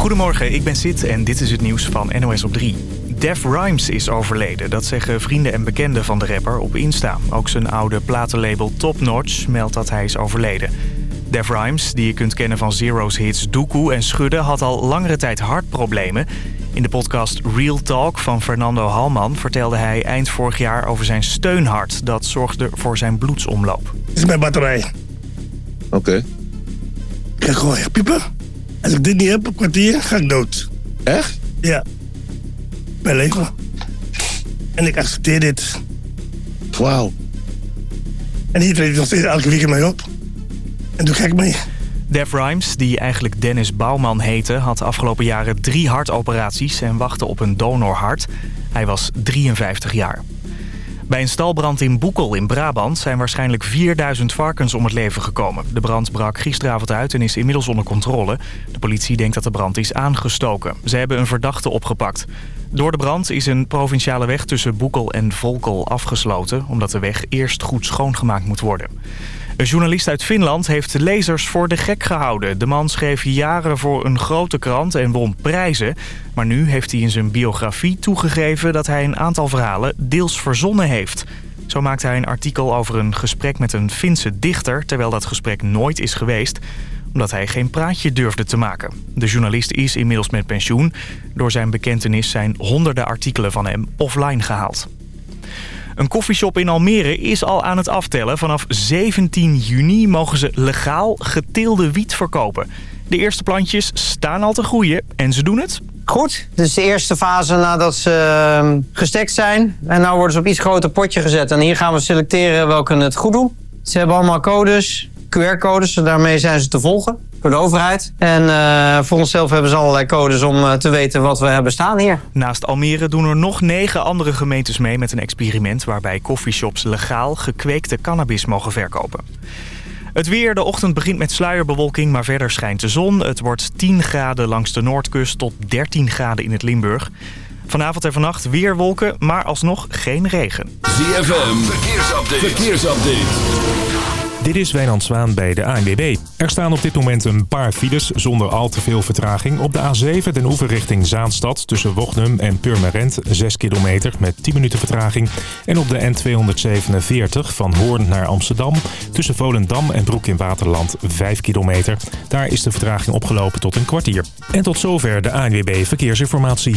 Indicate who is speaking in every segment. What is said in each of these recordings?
Speaker 1: Goedemorgen, ik ben Sid en dit is het nieuws van NOS op 3. Def Rhymes is overleden. Dat zeggen vrienden en bekenden van de rapper op Insta. Ook zijn oude platenlabel Top Notch meldt dat hij is overleden. Def Rhymes, die je kunt kennen van Zero's hits Doekoe en Schudden... had al langere tijd hartproblemen. In de podcast Real Talk van Fernando Halman vertelde hij eind vorig jaar over zijn steunhart. Dat zorgde voor zijn bloedsomloop.
Speaker 2: Dit is mijn batterij.
Speaker 3: Oké.
Speaker 2: Ik ga gewoon echt piepen. Als ik dit niet heb op kwartier, ga ik dood.
Speaker 3: Echt?
Speaker 2: Ja. Mijn leven. En ik accepteer dit.
Speaker 3: Wauw.
Speaker 2: En hier treed ik nog steeds elke weekend mee op. En doe gek mee.
Speaker 1: Def Rhymes, die eigenlijk Dennis Bouwman heette... had afgelopen jaren drie hartoperaties en wachtte op een donorhart. Hij was 53 jaar. Bij een stalbrand in Boekel in Brabant zijn waarschijnlijk 4000 varkens om het leven gekomen. De brand brak gisteravond uit en is inmiddels onder controle. De politie denkt dat de brand is aangestoken. Ze hebben een verdachte opgepakt. Door de brand is een provinciale weg tussen Boekel en Volkel afgesloten... omdat de weg eerst goed schoongemaakt moet worden. Een journalist uit Finland heeft lezers voor de gek gehouden. De man schreef jaren voor een grote krant en won prijzen. Maar nu heeft hij in zijn biografie toegegeven dat hij een aantal verhalen deels verzonnen heeft. Zo maakte hij een artikel over een gesprek met een Finse dichter... terwijl dat gesprek nooit is geweest omdat hij geen praatje durfde te maken. De journalist is inmiddels met pensioen. Door zijn bekentenis zijn honderden artikelen van hem offline gehaald. Een koffieshop in Almere is al aan het aftellen. Vanaf 17 juni mogen ze legaal geteelde wiet verkopen. De eerste plantjes staan al te groeien en ze doen het
Speaker 4: Goed, is de eerste fase nadat ze uh, gestekt zijn. En nu worden ze op iets groter potje gezet. En hier gaan we selecteren welke het goed doen. Ze hebben allemaal codes, QR-codes. Daarmee zijn ze te volgen door de overheid. En uh, voor onszelf hebben ze allerlei codes om uh, te weten wat we hebben staan hier.
Speaker 1: Naast Almere doen er nog negen andere gemeentes mee met een experiment... waarbij coffeeshops legaal gekweekte cannabis mogen verkopen. Het weer, de ochtend begint met sluierbewolking, maar verder schijnt de zon. Het wordt 10 graden langs de noordkust tot 13 graden in het Limburg. Vanavond en vannacht weer wolken, maar alsnog geen regen.
Speaker 5: ZFM, verkeersupdate. verkeersupdate.
Speaker 6: Dit is Wijnand Zwaan bij de ANWB. Er staan op dit moment een paar files zonder al te veel vertraging. Op de A7 den oever richting Zaanstad tussen Wognum en Purmerend 6 kilometer met 10 minuten vertraging. En op de N247 van Hoorn naar Amsterdam tussen Volendam en Broek in Waterland 5 kilometer. Daar is de vertraging opgelopen tot een kwartier. En tot zover de ANWB Verkeersinformatie.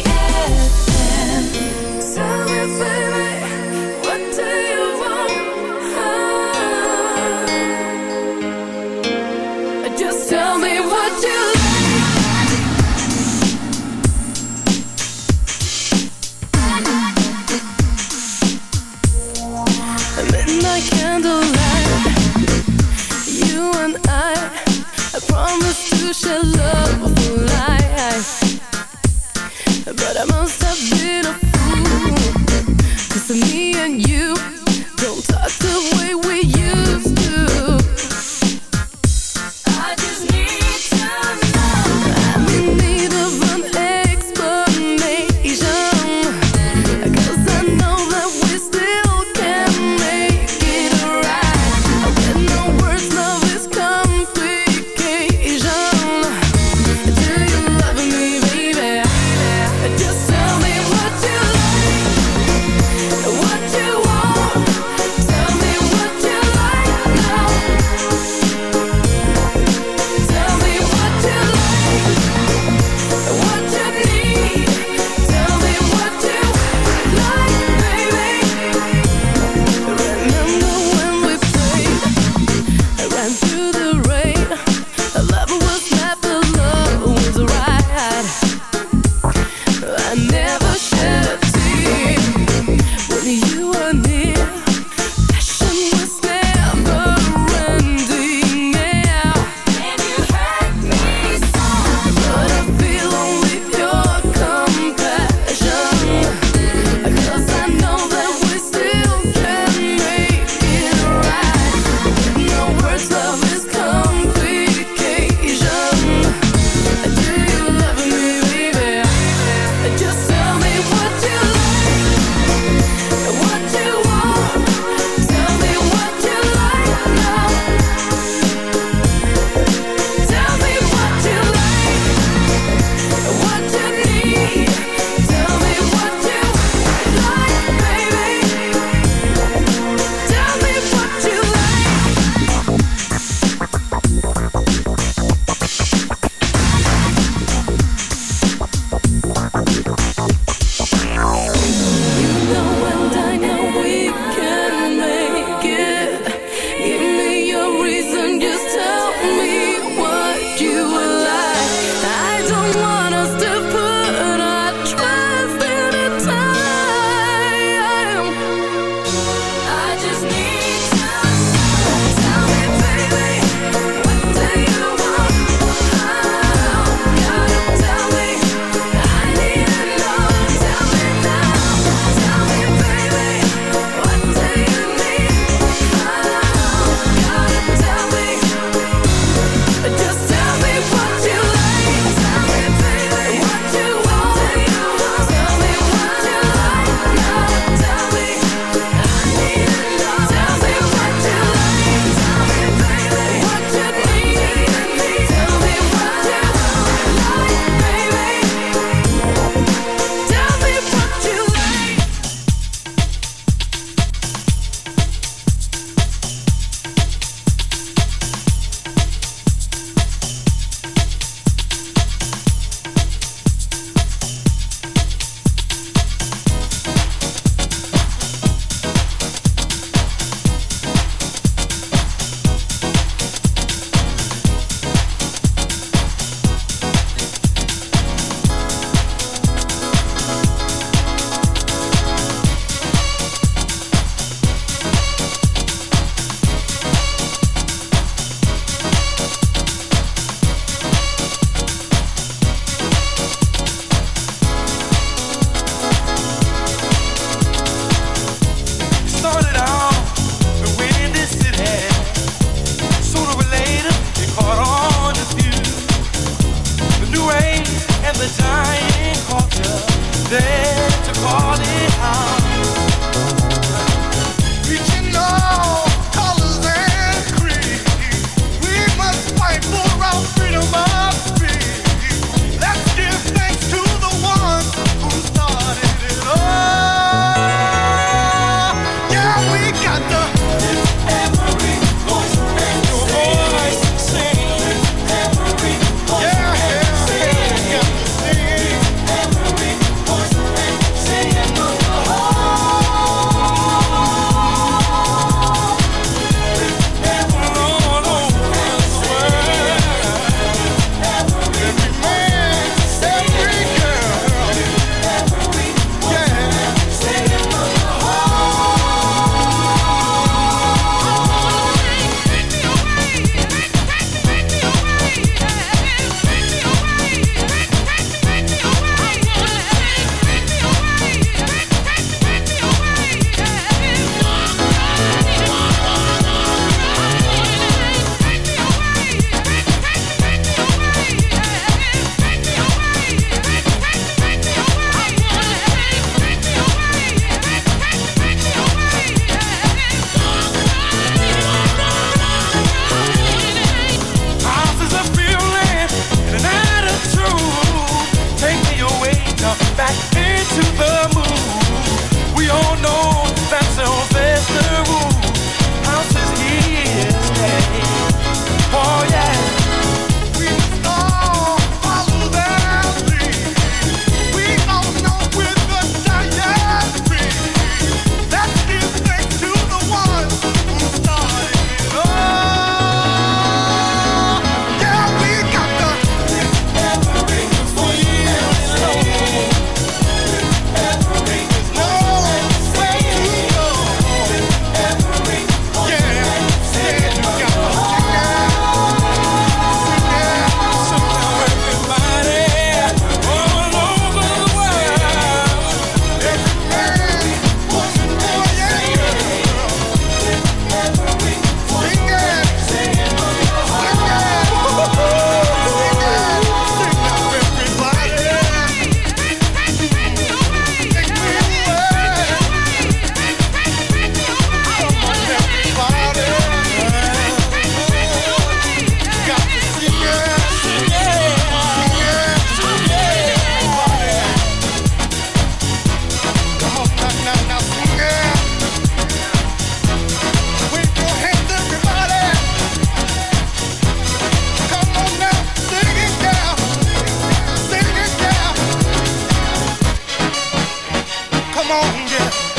Speaker 7: monde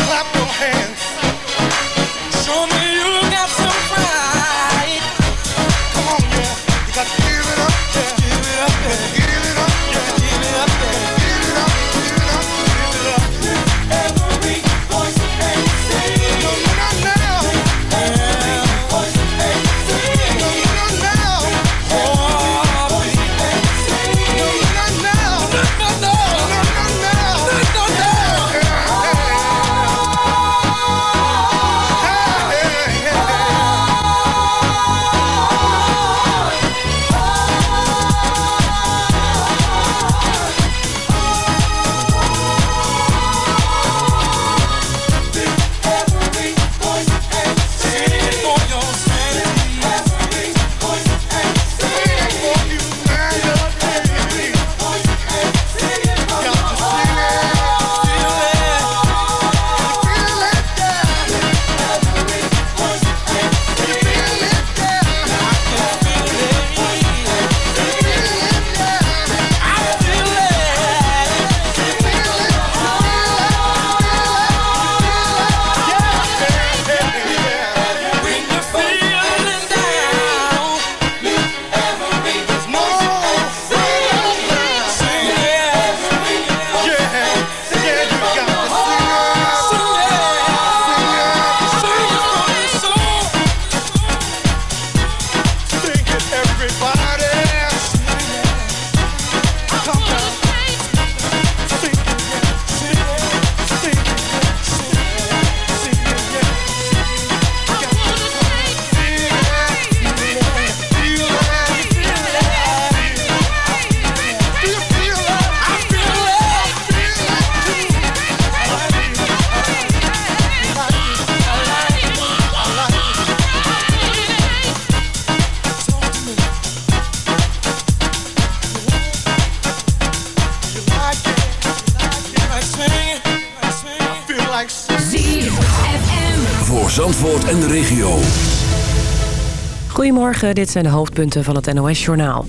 Speaker 8: Goedemorgen, dit zijn de hoofdpunten van het NOS-journaal.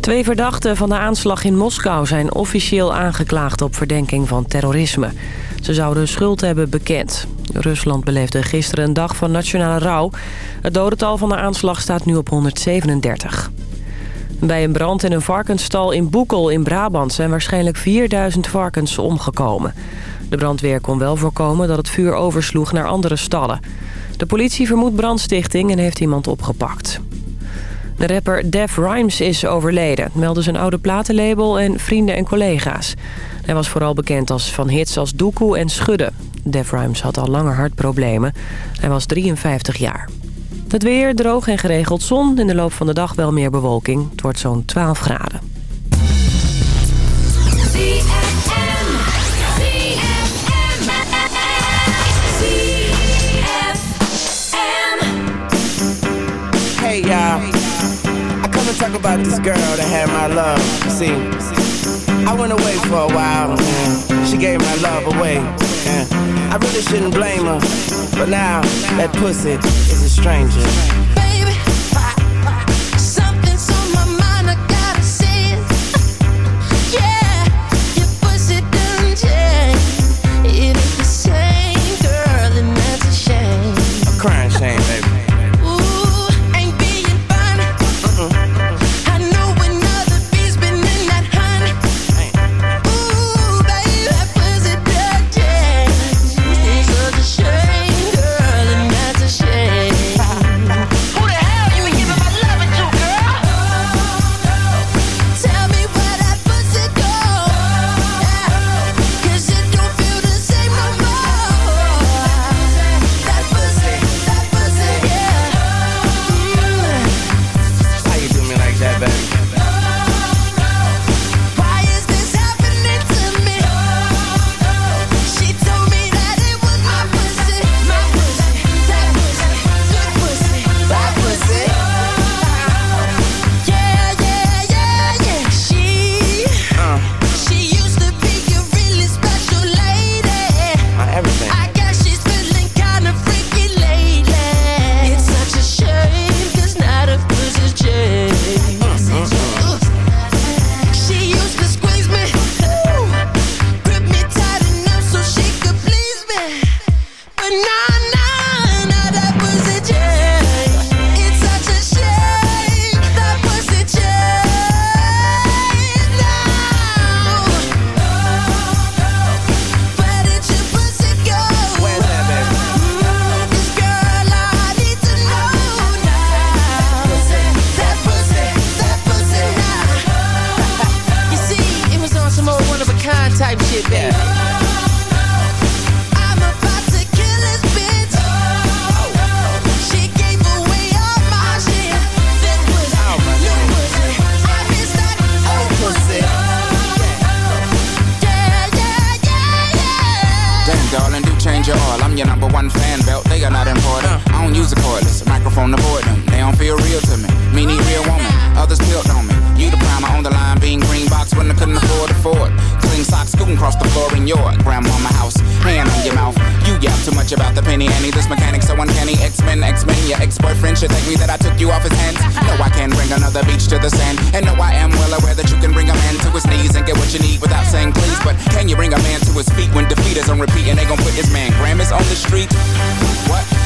Speaker 8: Twee verdachten van de aanslag in Moskou zijn officieel aangeklaagd op verdenking van terrorisme. Ze zouden schuld hebben bekend. Rusland beleefde gisteren een dag van nationale rouw. Het dodental van de aanslag staat nu op 137. Bij een brand in een varkensstal in Boekel in Brabant zijn waarschijnlijk 4000 varkens omgekomen. De brandweer kon wel voorkomen dat het vuur oversloeg naar andere stallen. De politie vermoedt brandstichting en heeft iemand opgepakt. De rapper Def Rhymes is overleden, melden zijn oude platenlabel en vrienden en collega's. Hij was vooral bekend als van hits als Doekoe en Schudden. Def Rhymes had al langer hartproblemen. Hij was 53 jaar. Het weer droog en geregeld zon. In de loop van de dag wel meer bewolking. Het wordt zo'n 12 graden.
Speaker 9: Hey y'all, I come and talk about this girl that had my love. See, I went away for a while. She gave my love
Speaker 10: love away. I really shouldn't blame her, but now that pussy is a stranger.
Speaker 11: I don't a
Speaker 12: cordless microphone to avoid them. They don't feel real to me. Me need real woman. Others built on me. You the primer on the line, being green box when I couldn't afford to afford. Clean socks scooting across the floor in your grandmama house. Hand on your mouth. You yap too much about the penny Annie. This mechanic so uncanny. X-Men, X-Men. Your ex-boyfriend should thank me that I took you off his hands. No, I can bring another beach to the sand. And no, I am well aware that you can bring a man to his knees and get what you need without saying please. But can you bring a man to his feet when defeat is on repeat and they gon' put this man Grammys on the street? What?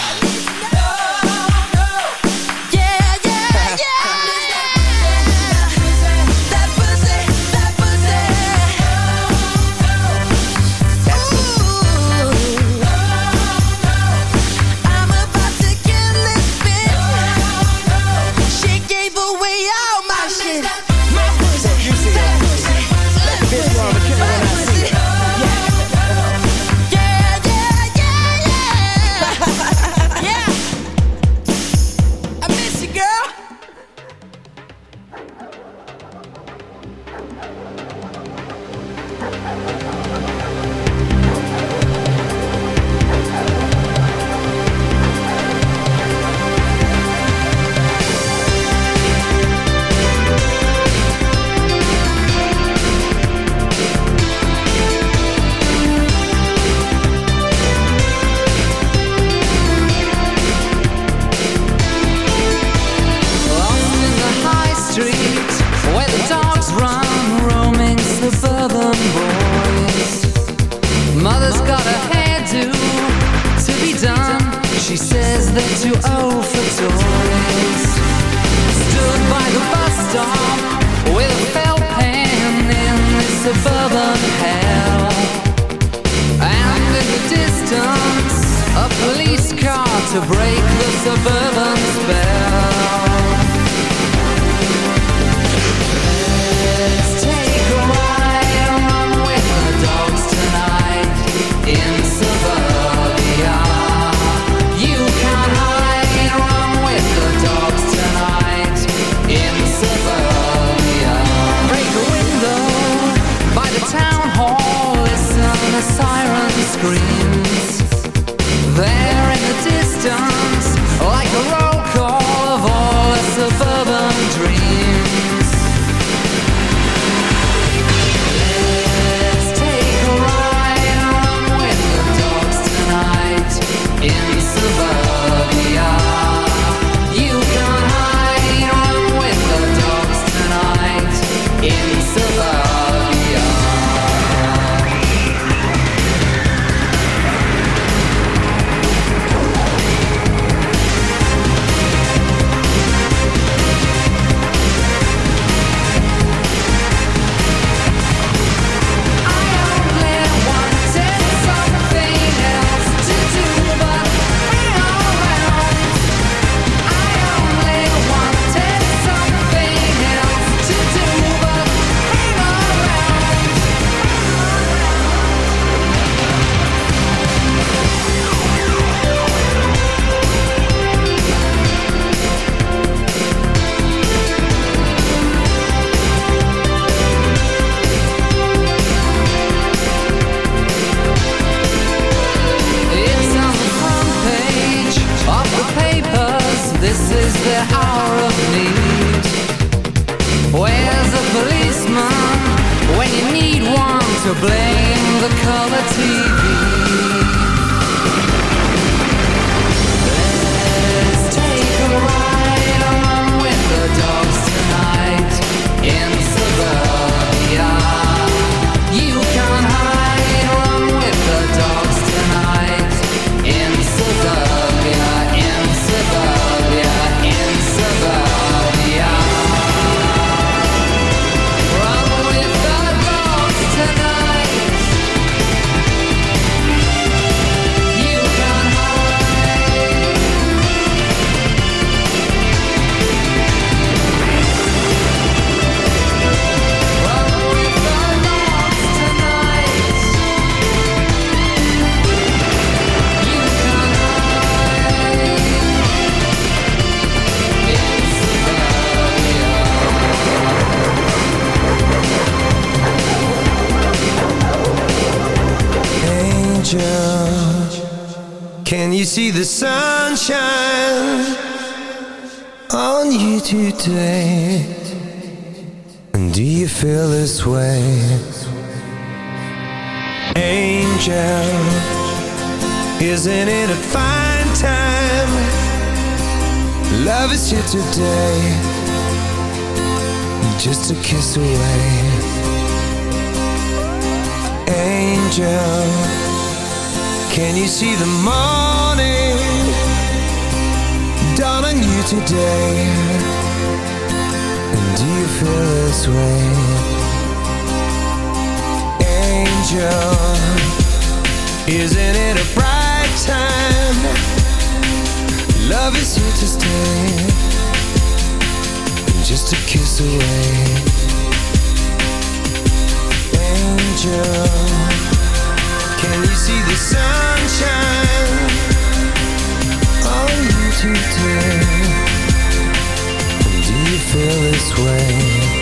Speaker 13: angel Isn't it a fine time? Love is here today. Just a kiss away. Angel Can you see the morning Dawn on you today? And do you feel this way? angel. Isn't it a bright time? Love is here to stay, just a kiss away. Angel, can you see the sunshine? You. Do you feel this way?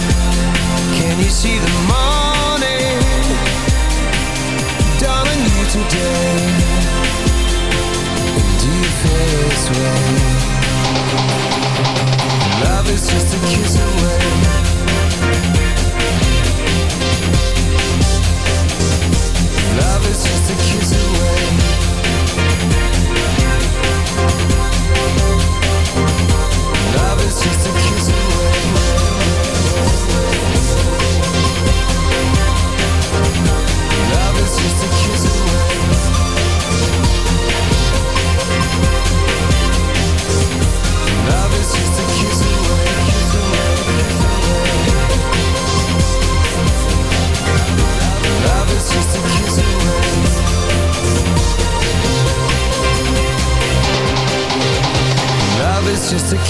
Speaker 13: Can you see the morning dawn on you today? Do you feel this way? Love is just a kiss away. Love is just a kiss away.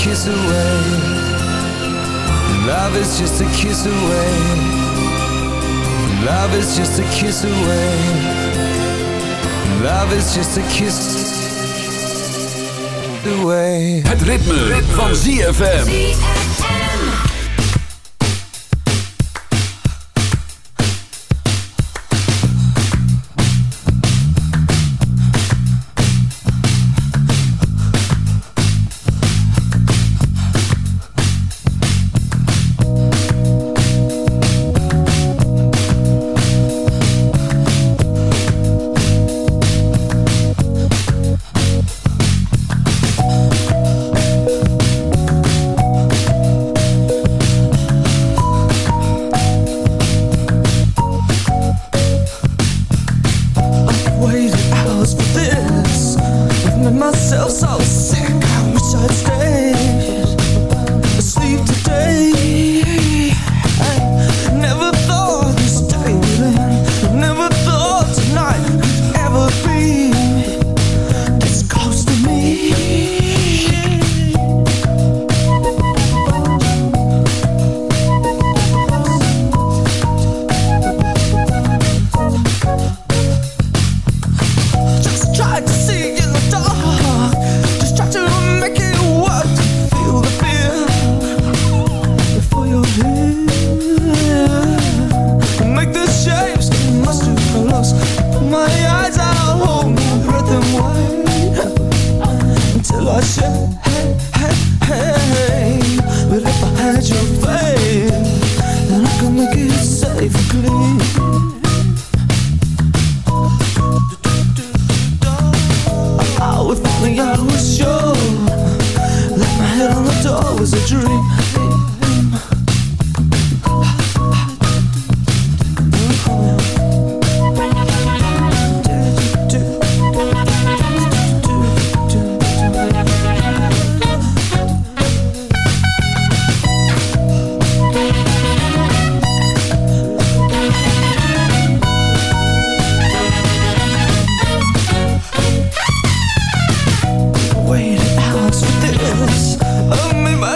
Speaker 13: kiss away. Love is just a kiss away. Love is just a kiss away. Love is just a kiss away.
Speaker 5: Het ritme, ritme. van ZFM.
Speaker 13: with this. Oh, me, my